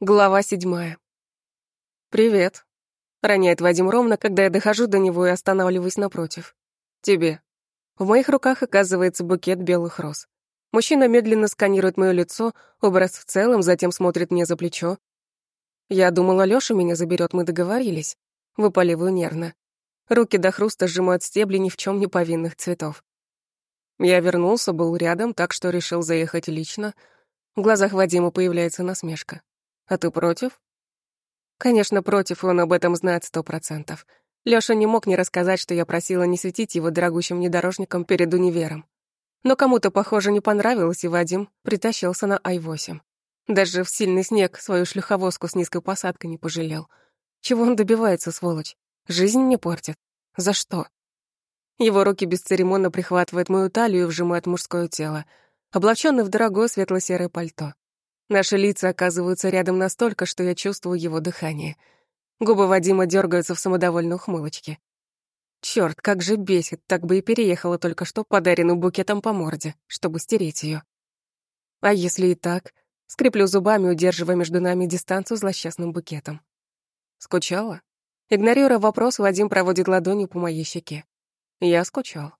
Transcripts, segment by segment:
Глава седьмая. «Привет», — роняет Вадим ровно, когда я дохожу до него и останавливаюсь напротив. «Тебе». В моих руках оказывается букет белых роз. Мужчина медленно сканирует моё лицо, образ в целом, затем смотрит мне за плечо. Я думала, Лёша меня заберёт, мы договорились. Выпаливаю нервно. Руки до хруста сжимают стебли ни в чём не повинных цветов. Я вернулся, был рядом, так что решил заехать лично. В глазах Вадима появляется насмешка. А ты против? Конечно, против, он об этом знает сто процентов. Лёша не мог не рассказать, что я просила не светить его дорогущим внедорожником перед универом. Но кому-то, похоже, не понравилось, и Вадим притащился на Ай-8. Даже в сильный снег свою шлюховозку с низкой посадкой не пожалел. Чего он добивается, сволочь? Жизнь мне портит. За что? Его руки бесцеремонно прихватывают мою талию и вжимают мужское тело, облачённый в дорогое светло-серое пальто. Наши лица оказываются рядом настолько, что я чувствую его дыхание. Губы Вадима дергаются в самодовольной ухмылочке. Черт, как же бесит, так бы и переехала только что подаренным букетом по морде, чтобы стереть ее. А если и так? Скреплю зубами, удерживая между нами дистанцию злосчастным букетом. Скучала? Игнорируя вопрос, Вадим проводит ладонью по моей щеке. Я скучал.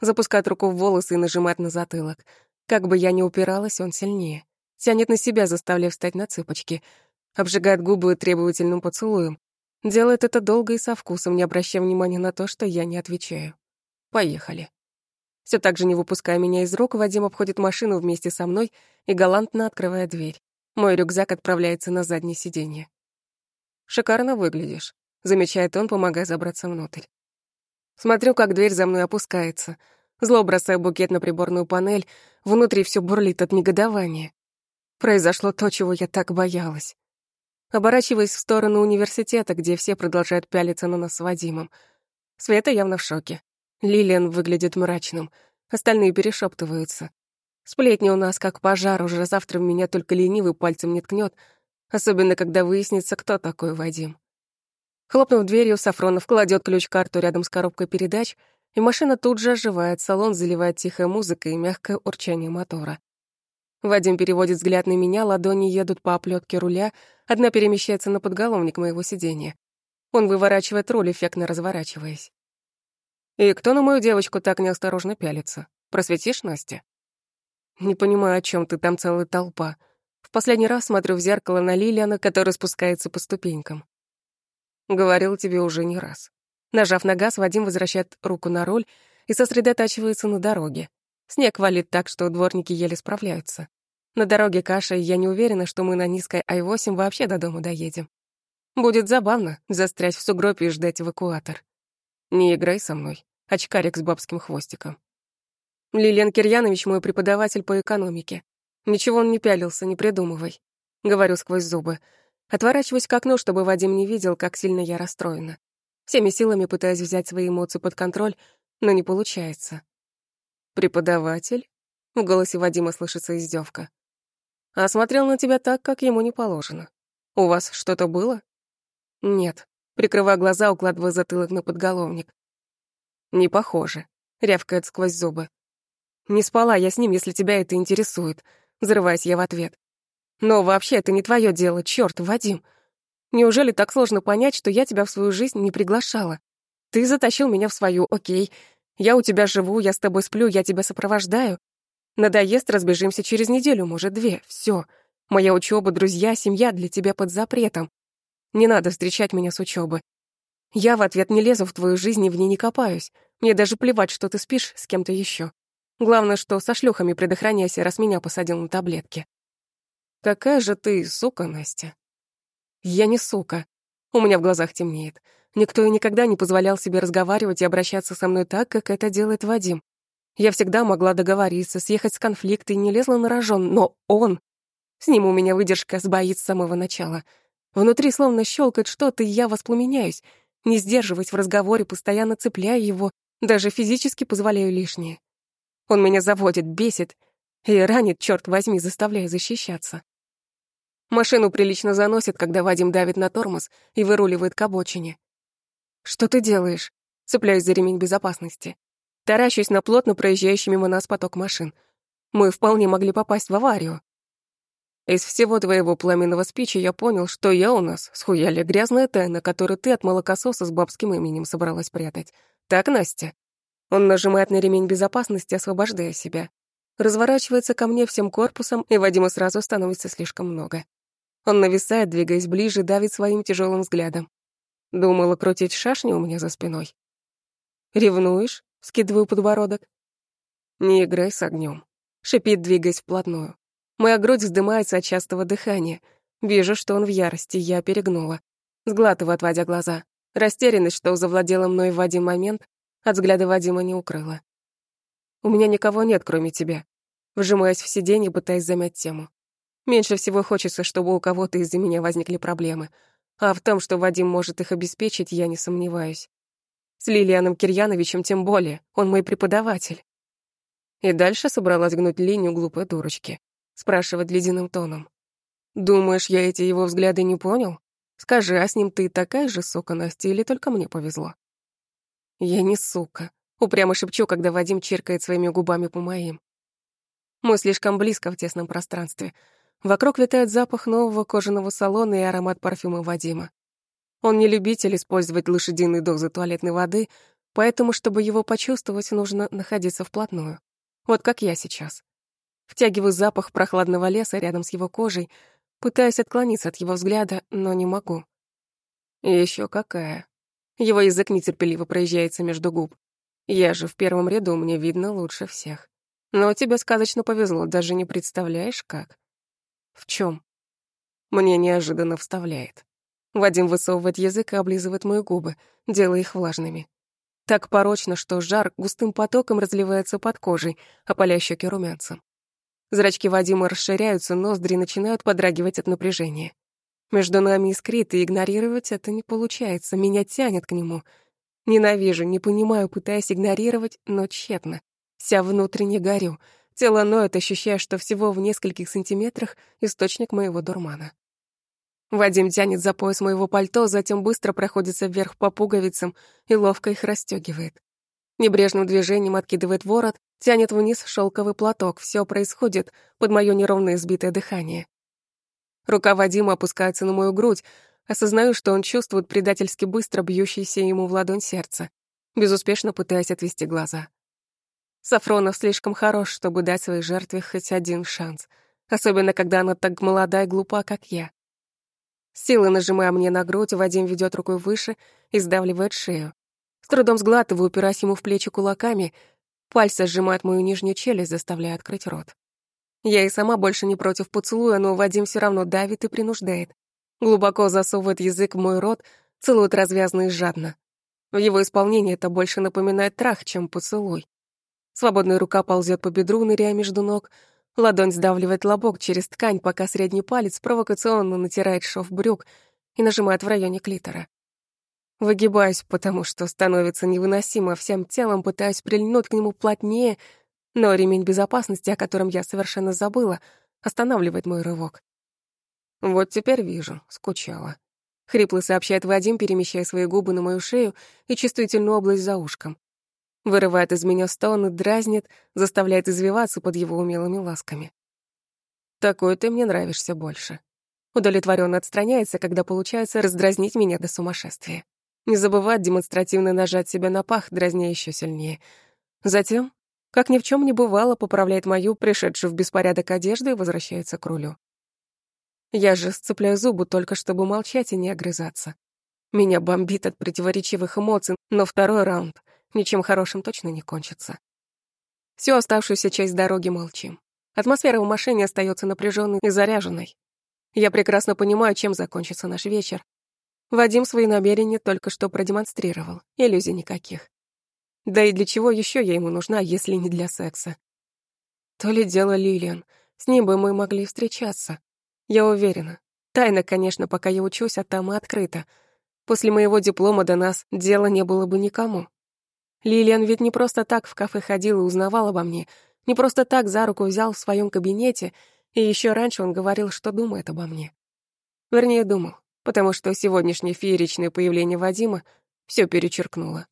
Запускает руку в волосы и нажимает на затылок. Как бы я ни упиралась, он сильнее. Тянет на себя, заставляя встать на цыпочки. Обжигает губы требовательным поцелуем. Делает это долго и со вкусом, не обращая внимания на то, что я не отвечаю. Поехали. Все так же не выпуская меня из рук, Вадим обходит машину вместе со мной и галантно открывает дверь. Мой рюкзак отправляется на заднее сиденье. «Шикарно выглядишь», — замечает он, помогая забраться внутрь. Смотрю, как дверь за мной опускается. Зло бросаю букет на приборную панель, внутри все бурлит от негодования. Произошло то, чего я так боялась. Оборачиваясь в сторону университета, где все продолжают пялиться на нас с Вадимом. Света явно в шоке. Лилиан выглядит мрачным. Остальные перешептываются. Сплетни у нас как пожар, уже завтра меня только ленивый пальцем не ткнет, особенно когда выяснится, кто такой Вадим. Хлопнув дверью, Сафронов кладет ключ-карту рядом с коробкой передач, и машина тут же оживает, салон заливает тихая музыка и мягкое урчание мотора. Вадим переводит взгляд на меня, ладони едут по оплетке руля, одна перемещается на подголовник моего сиденья. Он выворачивает руль, эффектно разворачиваясь. «И кто на мою девочку так неосторожно пялится? Просветишь, Настя?» «Не понимаю, о чем ты, там целая толпа. В последний раз смотрю в зеркало на Лилиана, который спускается по ступенькам. Говорил тебе уже не раз». Нажав на газ, Вадим возвращает руку на руль и сосредотачивается на дороге. Снег валит так, что дворники еле справляются. На дороге каша, и я не уверена, что мы на низкой Ай-8 вообще до дома доедем. Будет забавно застрять в сугробе и ждать эвакуатор. Не играй со мной, очкарик с бабским хвостиком. Лилиан Кирьянович мой преподаватель по экономике. Ничего он не пялился, не придумывай. Говорю сквозь зубы. Отворачиваюсь к окну, чтобы Вадим не видел, как сильно я расстроена. Всеми силами пытаюсь взять свои эмоции под контроль, но не получается. «Преподаватель?» В голосе Вадима слышится издевка. «А смотрел на тебя так, как ему не положено. У вас что-то было?» «Нет». Прикрывая глаза, укладывая затылок на подголовник. «Не похоже», — рявкает сквозь зубы. «Не спала я с ним, если тебя это интересует», — взрываюсь я в ответ. «Но вообще это не твое дело, черт, Вадим. Неужели так сложно понять, что я тебя в свою жизнь не приглашала? Ты затащил меня в свою, окей, я у тебя живу, я с тобой сплю, я тебя сопровождаю. Надоест, разбежимся через неделю, может, две. Все. Моя учеба, друзья, семья для тебя под запретом. Не надо встречать меня с учебы. Я в ответ не лезу в твою жизнь и в ней не копаюсь. Мне даже плевать, что ты спишь с кем-то еще. Главное, что со шлюхами предохраняйся, раз меня посадил на таблетки. Какая же ты сука, Настя. Я не сука. У меня в глазах темнеет. Никто и никогда не позволял себе разговаривать и обращаться со мной так, как это делает Вадим. Я всегда могла договориться, съехать с конфликта и не лезла на рожон, но он... С ним у меня выдержка сбоит с самого начала. Внутри словно щелкает что-то, и я воспламеняюсь, не сдерживаясь в разговоре, постоянно цепляя его, даже физически позволяю лишнее. Он меня заводит, бесит и ранит, черт возьми, заставляя защищаться. Машину прилично заносит, когда Вадим давит на тормоз и выруливает к обочине. «Что ты делаешь?» Цепляюсь за ремень безопасности. Таращусь на плотно проезжающий мимо нас поток машин. Мы вполне могли попасть в аварию. Из всего твоего пламенного спича я понял, что я у нас схуяли грязная тайна, которую ты от молокососа с бабским именем собралась прятать. Так, Настя?» Он нажимает на ремень безопасности, освобождая себя. Разворачивается ко мне всем корпусом, и Вадима сразу становится слишком много. Он нависает, двигаясь ближе, давит своим тяжелым взглядом. Думала крутить шашни у меня за спиной. «Ревнуешь?» — скидываю подбородок. «Не играй с огнем. шипит, двигаясь вплотную. Моя грудь вздымается от частого дыхания. Вижу, что он в ярости, я перегнула. Сглатываю, отводя глаза. Растерянность, что завладела мной в один момент, от взгляда Вадима не укрыла. «У меня никого нет, кроме тебя», вжимаясь в сиденье, пытаясь замять тему. Меньше всего хочется, чтобы у кого-то из-за меня возникли проблемы. А в том, что Вадим может их обеспечить, я не сомневаюсь. С Лилианом Кирьяновичем тем более, он мой преподаватель. И дальше собралась гнуть линию глупой дурочки, спрашивать ледяным тоном. «Думаешь, я эти его взгляды не понял? Скажи, а с ним ты такая же сука, Настя, или только мне повезло?» «Я не сука», — упрямо шепчу, когда Вадим чиркает своими губами по моим. Мы слишком близко в тесном пространстве. Вокруг витает запах нового кожаного салона и аромат парфюма Вадима. Он не любитель использовать лошадиные дозы туалетной воды, поэтому, чтобы его почувствовать, нужно находиться вплотную. Вот как я сейчас. Втягиваю запах прохладного леса рядом с его кожей, пытаюсь отклониться от его взгляда, но не могу. И ещё какая. Его язык нетерпеливо проезжается между губ. Я же в первом ряду, мне видно лучше всех. Но тебе сказочно повезло, даже не представляешь, как. В чем? Мне неожиданно вставляет. Вадим высовывает язык и облизывает мои губы, делая их влажными. Так порочно, что жар густым потоком разливается под кожей, опаляя щеки румянцем. Зрачки Вадима расширяются, ноздри начинают подрагивать от напряжения. Между нами искрит, и игнорировать это не получается, меня тянет к нему. Ненавижу, не понимаю, пытаясь игнорировать, но тщетно. Вся внутренне горю, тело ноет, ощущая, что всего в нескольких сантиметрах источник моего дурмана. Вадим тянет за пояс моего пальто, затем быстро проходится вверх по пуговицам и ловко их расстегивает. Небрежным движением откидывает ворот, тянет вниз шелковый платок. Все происходит под мое неровное сбитое дыхание. Рука Вадима опускается на мою грудь. Осознаю, что он чувствует предательски быстро бьющееся ему в ладонь сердце, безуспешно пытаясь отвести глаза. Сафронов слишком хорош, чтобы дать своей жертве хоть один шанс, особенно когда она так молода и глупа, как я. Силы нажимая мне на грудь, Вадим ведет рукой выше и сдавливает шею. С трудом сглатываю, упираясь ему в плечи кулаками, пальцы сжимают мою нижнюю челюсть, заставляя открыть рот. Я и сама больше не против поцелуя, но Вадим все равно давит и принуждает. Глубоко засовывает язык в мой рот, целует развязно и жадно. В его исполнении это больше напоминает трах, чем поцелуй. Свободная рука ползет по бедру, ныряя между ног. Ладонь сдавливает лобок через ткань, пока средний палец провокационно натирает шов брюк и нажимает в районе клитора. Выгибаюсь, потому что становится невыносимо, всем телом пытаюсь прильнуть к нему плотнее — но ремень безопасности, о котором я совершенно забыла, останавливает мой рывок. Вот теперь вижу, скучала. Хрипло сообщает Вадим, перемещая свои губы на мою шею и чувствительную область за ушком. Вырывает из меня стон и дразнит, заставляет извиваться под его умелыми ласками. Такой ты мне нравишься больше. Удовлетворенно отстраняется, когда получается раздразнить меня до сумасшествия. Не забывает демонстративно нажать себя на пах, дразня еще сильнее. Затем как ни в чем не бывало, поправляет мою, пришедшую в беспорядок одежду, и возвращается к рулю. Я же сцепляю зубы только чтобы молчать и не огрызаться. Меня бомбит от противоречивых эмоций, но второй раунд ничем хорошим точно не кончится. Всю оставшуюся часть дороги молчим. Атмосфера в машине остается напряженной и заряженной. Я прекрасно понимаю, чем закончится наш вечер. Вадим свои намерения только что продемонстрировал, иллюзий никаких. Да и для чего еще я ему нужна, если не для секса? То ли дело Лилиан. С ним бы мы могли встречаться. Я уверена. Тайна, конечно, пока я учусь, а там и открыто. После моего диплома до нас дела не было бы никому. Лилиан ведь не просто так в кафе ходил и узнавал обо мне, не просто так за руку взял в своем кабинете, и еще раньше он говорил, что думает обо мне. Вернее, думал, потому что сегодняшнее фееричное появление Вадима все перечеркнуло.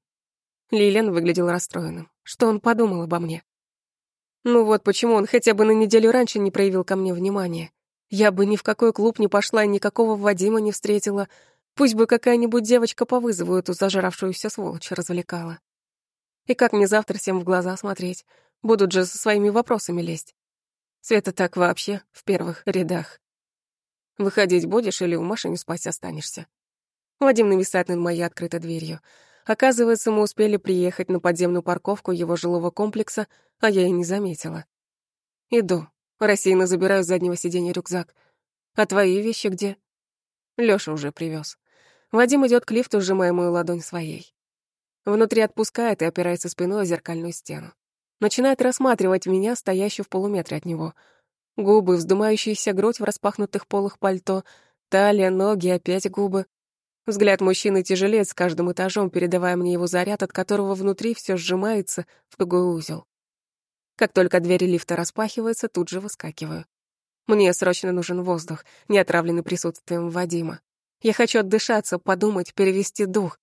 Лилиан выглядел расстроенным. Что он подумал обо мне? Ну вот почему он хотя бы на неделю раньше не проявил ко мне внимания. Я бы ни в какой клуб не пошла и никакого Вадима не встретила. Пусть бы какая-нибудь девочка по вызову эту зажравшуюся сволочь развлекала. И как мне завтра всем в глаза смотреть? Будут же со своими вопросами лезть. Света так вообще в первых рядах. Выходить будешь или в машине спать останешься? Вадим нависает над моей открытой дверью. Оказывается, мы успели приехать на подземную парковку его жилого комплекса, а я и не заметила. Иду. Рассеянно забираю с заднего сиденья рюкзак. А твои вещи где? Лёша уже привез. Вадим идет к лифту, сжимая мою ладонь своей. Внутри отпускает и опирается спиной о зеркальную стену. Начинает рассматривать меня, стоящую в полуметре от него. Губы, вздымающаяся грудь в распахнутых полах пальто, талия, ноги, опять губы. Взгляд мужчины тяжелеет с каждым этажом, передавая мне его заряд, от которого внутри все сжимается в тугой узел. Как только двери лифта распахиваются, тут же выскакиваю. Мне срочно нужен воздух, не отравленный присутствием Вадима. Я хочу отдышаться, подумать, перевести дух.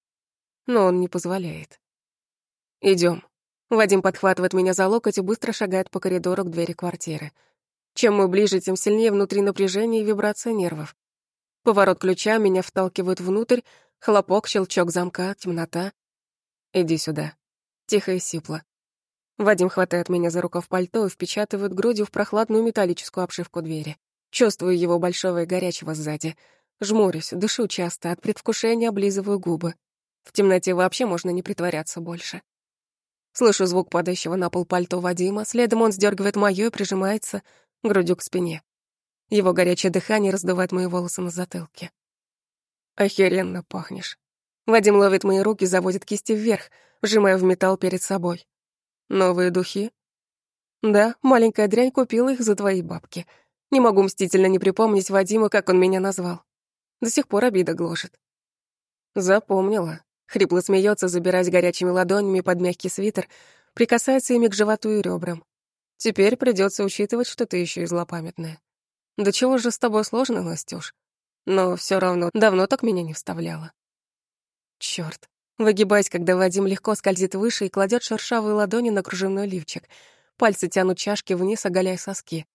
Но он не позволяет. Идем. Вадим подхватывает меня за локоть и быстро шагает по коридору к двери квартиры. Чем мы ближе, тем сильнее внутри напряжение и вибрация нервов. Поворот ключа меня вталкивают внутрь, хлопок, щелчок замка, темнота. «Иди сюда». Тихо и сипло. Вадим хватает меня за рукав пальто и впечатывает грудью в прохладную металлическую обшивку двери. Чувствую его большого и горячего сзади. Жмурюсь, дышу часто, от предвкушения облизываю губы. В темноте вообще можно не притворяться больше. Слышу звук падающего на пол пальто Вадима, следом он сдергивает моё и прижимается грудью к спине. Его горячее дыхание раздувает мои волосы на затылке. Охеренно пахнешь. Вадим ловит мои руки, заводит кисти вверх, вжимая в металл перед собой. Новые духи? Да, маленькая дрянь купила их за твои бабки. Не могу мстительно не припомнить Вадиму, как он меня назвал. До сих пор обида гложет. Запомнила. Хрипло смеется, забираясь горячими ладонями под мягкий свитер, прикасается ими к животу и ребрам. Теперь придется учитывать, что ты еще и злопамятная. Да чего же с тобой сложно, Настюш? Но все равно давно так меня не вставляла. Черт! Выгибаясь, когда Вадим легко скользит выше и кладет шершавые ладони на кружевной лифчик. Пальцы тянут чашки вниз, оголяя соски.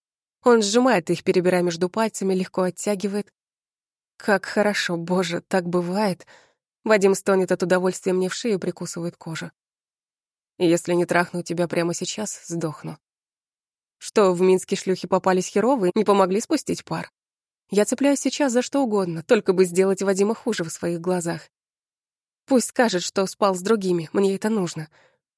Он сжимает их, перебирая между пальцами, легко оттягивает. Как хорошо, боже, так бывает. Вадим стонет от удовольствия мне в шею прикусывает кожу. Если не трахну тебя прямо сейчас, сдохну. Что, в Минске шлюхи попались херовые, не помогли спустить пар? Я цепляюсь сейчас за что угодно, только бы сделать Вадима хуже в своих глазах. Пусть скажет, что спал с другими, мне это нужно.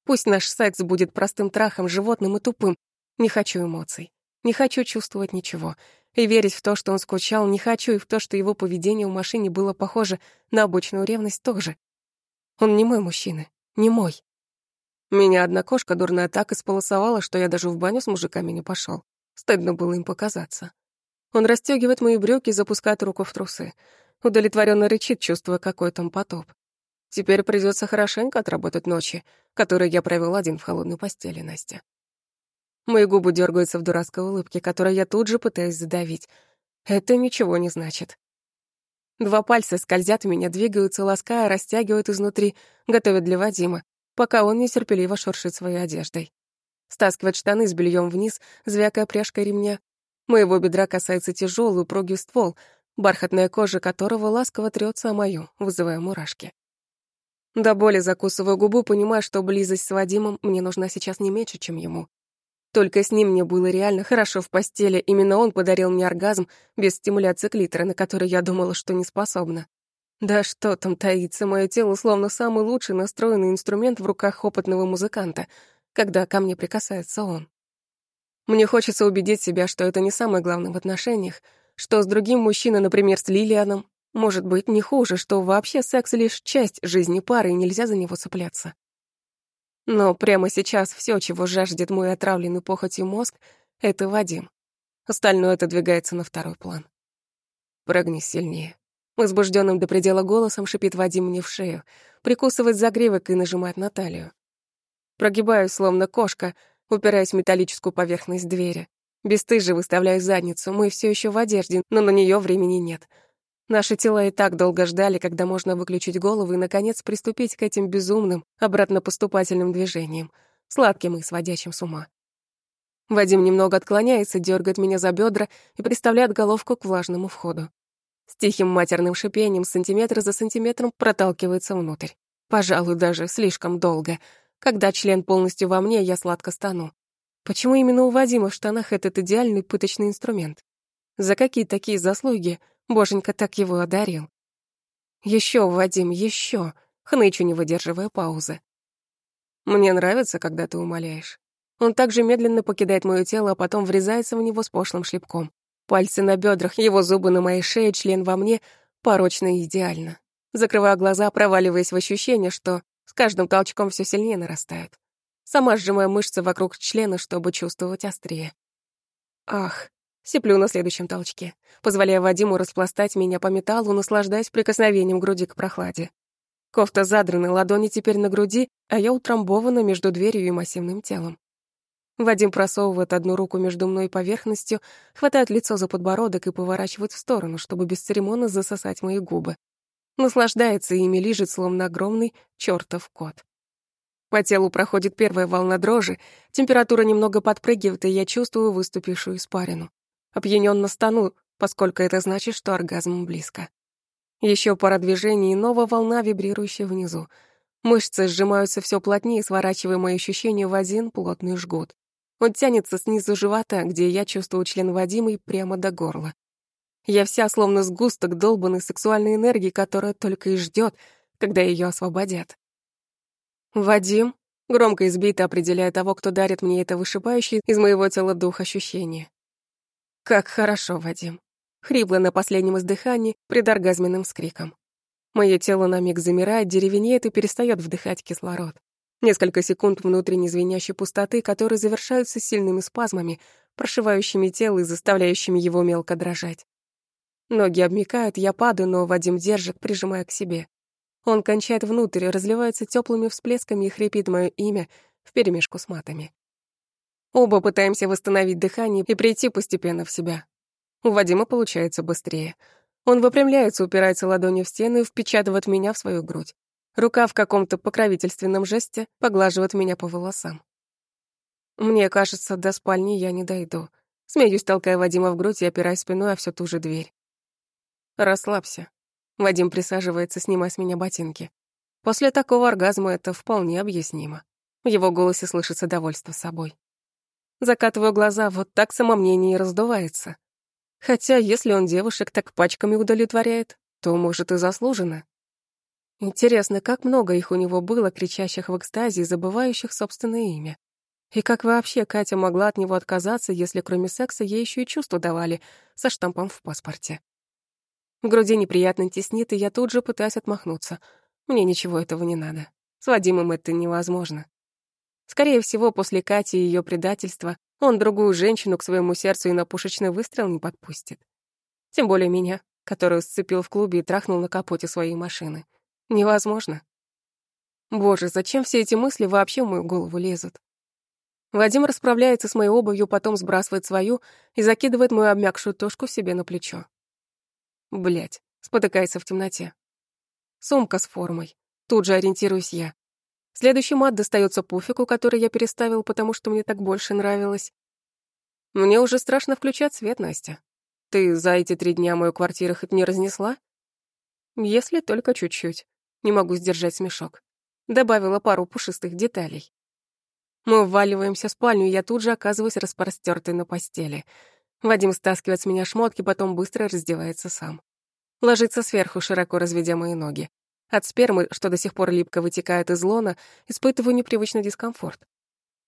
Пусть наш секс будет простым трахом, животным и тупым. Не хочу эмоций. Не хочу чувствовать ничего. И верить в то, что он скучал, не хочу, и в то, что его поведение в машине было похоже на обычную ревность тоже. Он не мой мужчина, не мой. Меня одна кошка дурная так исполосовала, что я даже в баню с мужиками не пошел. Стыдно было им показаться. Он расстегивает мои брюки и запускает руку в трусы. Удовлетворенно рычит, чувствуя, какой там потоп. Теперь придется хорошенько отработать ночи, которые я провел один в холодной постели, Настя. Мои губы дергаются в дурацкой улыбке, которой я тут же пытаюсь задавить. Это ничего не значит. Два пальца скользят в меня, двигаются, лаская, растягивают изнутри, готовят для Вадима, пока он нетерпеливо шуршит своей одеждой. Стаскивает штаны с бельем вниз, звякая пряжкой ремня. Моего бедра касается тяжелый упругий ствол, бархатная кожа которого ласково трется о мою, вызывая мурашки. До боли закусываю губу, понимая, что близость с Вадимом мне нужна сейчас не меньше, чем ему. Только с ним мне было реально хорошо в постели, именно он подарил мне оргазм без стимуляции клитора, на который я думала, что не способна. Да что там таится, мое тело словно самый лучший настроенный инструмент в руках опытного музыканта, когда ко мне прикасается он. Мне хочется убедить себя, что это не самое главное в отношениях, что с другим мужчиной, например, с Лилианом, может быть не хуже, что вообще секс лишь часть жизни пары, и нельзя за него цепляться. Но прямо сейчас все, чего жаждет мой отравленный похотью мозг, это Вадим. Остальное отодвигается на второй план. Прогни сильнее. Возбужденным до предела голосом шипит Вадим мне в шею, прикусывает загривок и нажимает на талию. Прогибаюсь, словно кошка, упираясь в металлическую поверхность двери. Бестыже выставляю задницу, мы все еще в одежде, но на нее времени нет. Наши тела и так долго ждали, когда можно выключить голову и, наконец, приступить к этим безумным, обратно поступательным движениям, сладким и сводящим с ума. Вадим немного отклоняется, дергает меня за бедра и приставляет головку к влажному входу. С тихим матерным шипением сантиметр за сантиметром проталкивается внутрь. Пожалуй, даже слишком долго. Когда член полностью во мне, я сладко стану. Почему именно у Вадима в штанах этот идеальный пыточный инструмент? За какие такие заслуги Боженька так его одарил? Еще, Вадим, еще, хнычу, не выдерживая паузы. Мне нравится, когда ты умоляешь. Он также медленно покидает моё тело, а потом врезается в него с пошлым шлепком. Пальцы на бедрах, его зубы на моей шее, член во мне — порочно и идеально. Закрываю глаза, проваливаясь в ощущение, что с каждым толчком все сильнее нарастают. Сама сжимаю мышцы вокруг члена, чтобы чувствовать острее. Ах, сиплю на следующем толчке, позволяя Вадиму распластать меня по металлу, наслаждаясь прикосновением груди к прохладе. Кофта задрана, ладони теперь на груди, а я утрамбована между дверью и массивным телом. Вадим просовывает одну руку между мной и поверхностью, хватает лицо за подбородок и поворачивает в сторону, чтобы бесцеремонно засосать мои губы. Наслаждается ими, лежит, словно огромный чертов кот. По телу проходит первая волна дрожи, температура немного подпрыгивает, и я чувствую выступившую испарину. Опьянённо стану, поскольку это значит, что оргазм близко. Еще пара движений, и новая волна, вибрирующая внизу. Мышцы сжимаются все плотнее, сворачивая мои ощущения в один плотный жгут. Он тянется снизу живота, где я чувствую член Вадима прямо до горла. Я вся словно сгусток долбанной сексуальной энергии, которая только и ждет, когда ее освободят. «Вадим?» — громко избито определяя того, кто дарит мне это вышибающее из моего тела дух ощущение. «Как хорошо, Вадим!» — хрипло на последнем издыхании, предоргазменным скриком. Мое тело на миг замирает, деревенеет и перестает вдыхать кислород. Несколько секунд внутренней звенящей пустоты, которые завершаются сильными спазмами, прошивающими тело и заставляющими его мелко дрожать. Ноги обмикают, я падаю, но Вадим держит, прижимая к себе. Он кончает внутрь, разливается теплыми всплесками и хрипит мое имя вперемешку с матами. Оба пытаемся восстановить дыхание и прийти постепенно в себя. У Вадима получается быстрее. Он выпрямляется, упирается ладонью в стену и впечатывает меня в свою грудь. Рука в каком-то покровительственном жесте поглаживает меня по волосам. Мне кажется, до спальни я не дойду. Смеюсь, толкая Вадима в грудь и опираясь спиной о всю ту же дверь. Расслабься. Вадим присаживается, снимая с меня ботинки. После такого оргазма это вполне объяснимо. В его голосе слышится довольство собой. Закатываю глаза, вот так самомнение и раздувается. Хотя, если он девушек так пачками удовлетворяет, то, может, и заслуженно. Интересно, как много их у него было, кричащих в экстазе и забывающих собственное имя. И как вообще Катя могла от него отказаться, если кроме секса ей еще и чувства давали со штампом в паспорте? В груди неприятно теснит, и я тут же пытаюсь отмахнуться. Мне ничего этого не надо. С Вадимом это невозможно. Скорее всего, после Кати и ее предательства он другую женщину к своему сердцу и на пушечный выстрел не подпустит. Тем более меня, которую сцепил в клубе и трахнул на капоте своей машины. Невозможно. Боже, зачем все эти мысли вообще в мою голову лезут? Вадим расправляется с моей обувью, потом сбрасывает свою и закидывает мою обмякшую тушку себе на плечо. Блять, спотыкается в темноте. Сумка с формой. Тут же ориентируюсь я. Следующий мат достается пуфику, который я переставил, потому что мне так больше нравилось. Мне уже страшно включать свет, Настя. Ты за эти три дня мою квартиру хоть не разнесла? Если только чуть-чуть. Не могу сдержать смешок. Добавила пару пушистых деталей. Мы вваливаемся в спальню, и я тут же оказываюсь распростёртой на постели. Вадим стаскивает с меня шмотки, потом быстро раздевается сам. Ложится сверху, широко разведя мои ноги. От спермы, что до сих пор липко вытекает из лона, испытываю непривычный дискомфорт.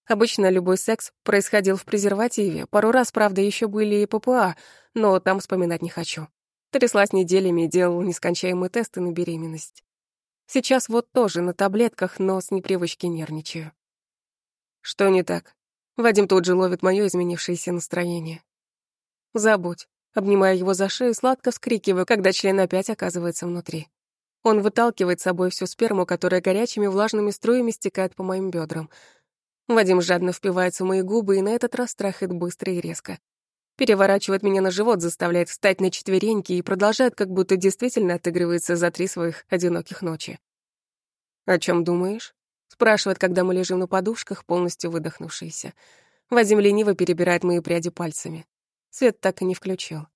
Обычно любой секс происходил в презервативе. Пару раз, правда, еще были и ППА, но там вспоминать не хочу. Тряслась неделями и делал нескончаемые тесты на беременность. Сейчас вот тоже на таблетках, но с непривычки нервничаю. Что не так? Вадим тут же ловит моё изменившееся настроение. Забудь. Обнимая его за шею, сладко вскрикиваю, когда член опять оказывается внутри. Он выталкивает с собой всю сперму, которая горячими влажными струями стекает по моим бедрам. Вадим жадно впивается в мои губы и на этот раз трахает быстро и резко. Переворачивает меня на живот, заставляет встать на четвереньки и продолжает, как будто действительно отыгрывается за три своих одиноких ночи. «О чем думаешь?» — спрашивает, когда мы лежим на подушках, полностью выдохнувшиеся. Вадим лениво перебирает мои пряди пальцами. Свет так и не включил.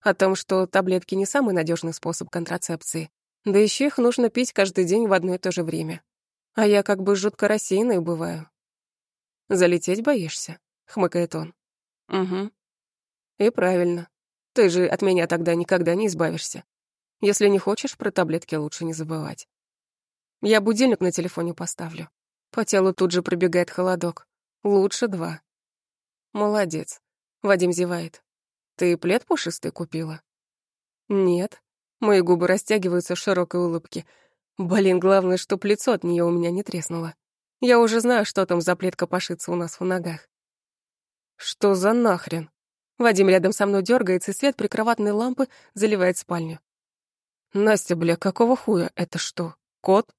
О том, что таблетки не самый надежный способ контрацепции, да еще их нужно пить каждый день в одно и то же время. А я как бы жутко рассеянной бываю. «Залететь боишься?» — хмыкает он. «Угу». «И правильно. Ты же от меня тогда никогда не избавишься. Если не хочешь, про таблетки лучше не забывать. Я будильник на телефоне поставлю. По телу тут же пробегает холодок. Лучше два. Молодец. Вадим зевает. Ты плед пушистый купила? Нет. Мои губы растягиваются в широкой улыбке. Блин, главное, чтоб лицо от нее у меня не треснуло. Я уже знаю, что там за плед копошится у нас в ногах. Что за нахрен? Вадим рядом со мной дергается, и свет прикроватной лампы заливает спальню. Настя, бля, какого хуя? Это что, кот?